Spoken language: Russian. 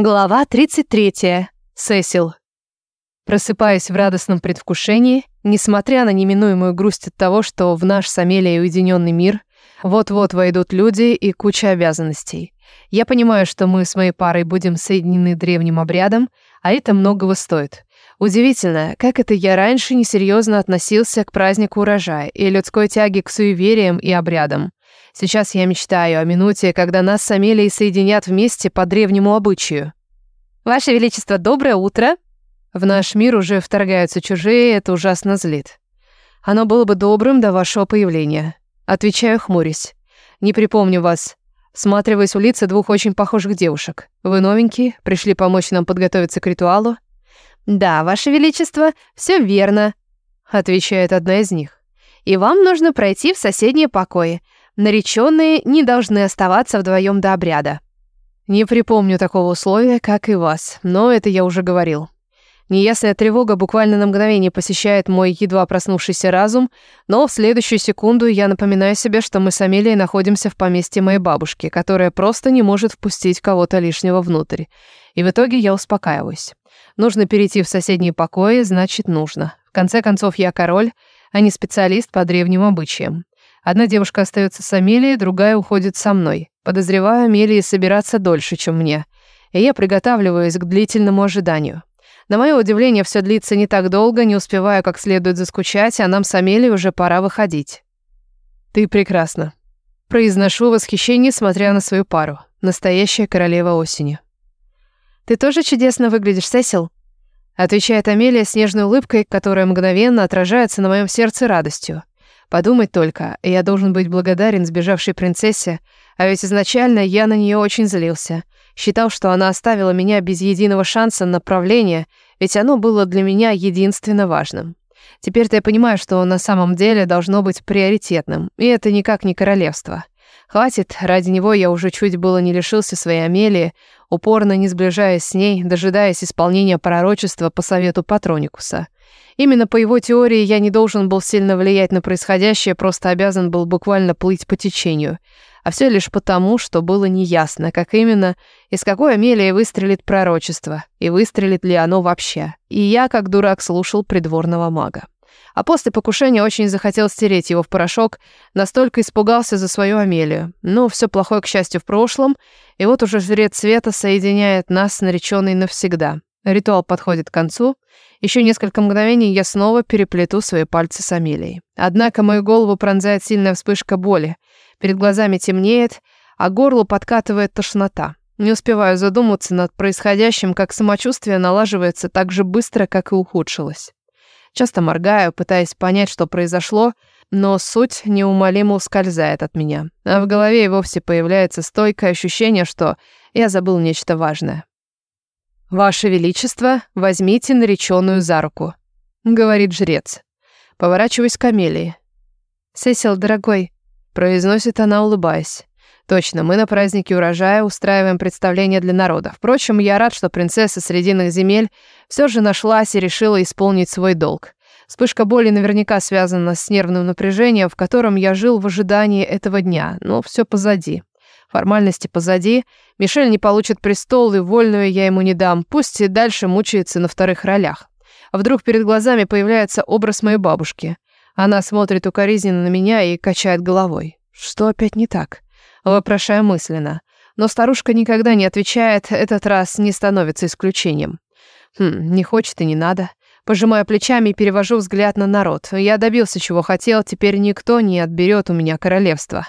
Глава 33. Сесил. Просыпаясь в радостном предвкушении, несмотря на неминуемую грусть от того, что в наш с Амелией уединенный мир вот-вот войдут люди и куча обязанностей. Я понимаю, что мы с моей парой будем соединены древним обрядом, а это многого стоит. Удивительно, как это я раньше несерьезно относился к празднику урожая и людской тяге к суевериям и обрядам. Сейчас я мечтаю о минуте, когда нас с Амелией соединят вместе по древнему обычаю. «Ваше Величество, доброе утро!» В наш мир уже вторгаются чужие, это ужасно злит. Оно было бы добрым до вашего появления. Отвечаю, хмурясь. Не припомню вас. Сматриваясь в лица двух очень похожих девушек. Вы новенькие, пришли помочь нам подготовиться к ритуалу? «Да, Ваше Величество, все верно», — отвечает одна из них. «И вам нужно пройти в соседние покои. Нареченные не должны оставаться вдвоем до обряда. Не припомню такого условия, как и вас, но это я уже говорил. Неясная тревога буквально на мгновение посещает мой едва проснувшийся разум, но в следующую секунду я напоминаю себе, что мы с Амелией находимся в поместье моей бабушки, которая просто не может впустить кого-то лишнего внутрь. И в итоге я успокаиваюсь. Нужно перейти в соседние покои, значит, нужно. В конце концов, я король, а не специалист по древним обычаям. Одна девушка остается с Амелией, другая уходит со мной. Подозреваю Амелии собираться дольше, чем мне. И я приготавливаюсь к длительному ожиданию. На мое удивление, все длится не так долго, не успеваю как следует заскучать, а нам с Амелией уже пора выходить. «Ты прекрасна». Произношу восхищение, смотря на свою пару. Настоящая королева осени. «Ты тоже чудесно выглядишь, Сесил», отвечает Амелия с нежной улыбкой, которая мгновенно отражается на моем сердце радостью. Подумать только, я должен быть благодарен сбежавшей принцессе, а ведь изначально я на нее очень злился. Считал, что она оставила меня без единого шанса на правление, ведь оно было для меня единственно важным. Теперь-то я понимаю, что на самом деле должно быть приоритетным, и это никак не королевство. Хватит, ради него я уже чуть было не лишился своей Амелии, упорно не сближаясь с ней, дожидаясь исполнения пророчества по совету Патроникуса. Именно по его теории я не должен был сильно влиять на происходящее, просто обязан был буквально плыть по течению. А все лишь потому, что было неясно, как именно, из какой Амелии выстрелит пророчество, и выстрелит ли оно вообще. И я, как дурак, слушал придворного мага. А после покушения очень захотел стереть его в порошок, настолько испугался за свою Амелию. Но все плохое, к счастью, в прошлом, и вот уже жрец света соединяет нас с нареченной навсегда. Ритуал подходит к концу. Еще несколько мгновений я снова переплету свои пальцы с Амелией. Однако мою голову пронзает сильная вспышка боли. Перед глазами темнеет, а горло подкатывает тошнота. Не успеваю задуматься над происходящим, как самочувствие налаживается так же быстро, как и ухудшилось. Часто моргаю, пытаясь понять, что произошло, но суть неумолимо ускользает от меня. А в голове и вовсе появляется стойкое ощущение, что я забыл нечто важное. «Ваше Величество, возьмите нареченную за руку», — говорит жрец. Поворачиваюсь к Амелии. «Сесил, дорогой», — произносит она, улыбаясь. «Точно, мы на празднике урожая устраиваем представление для народа. Впрочем, я рад, что принцесса Срединных земель все же нашлась и решила исполнить свой долг. Вспышка боли наверняка связана с нервным напряжением, в котором я жил в ожидании этого дня, но все позади. Формальности позади. Мишель не получит престол, и вольную я ему не дам. Пусть и дальше мучается на вторых ролях. А вдруг перед глазами появляется образ моей бабушки. Она смотрит укоризненно на меня и качает головой. Что опять не так? Вопрошаю мысленно. Но старушка никогда не отвечает, этот раз не становится исключением. Хм, не хочет и не надо. Пожимаю плечами и перевожу взгляд на народ. Я добился, чего хотел, теперь никто не отберет у меня королевство.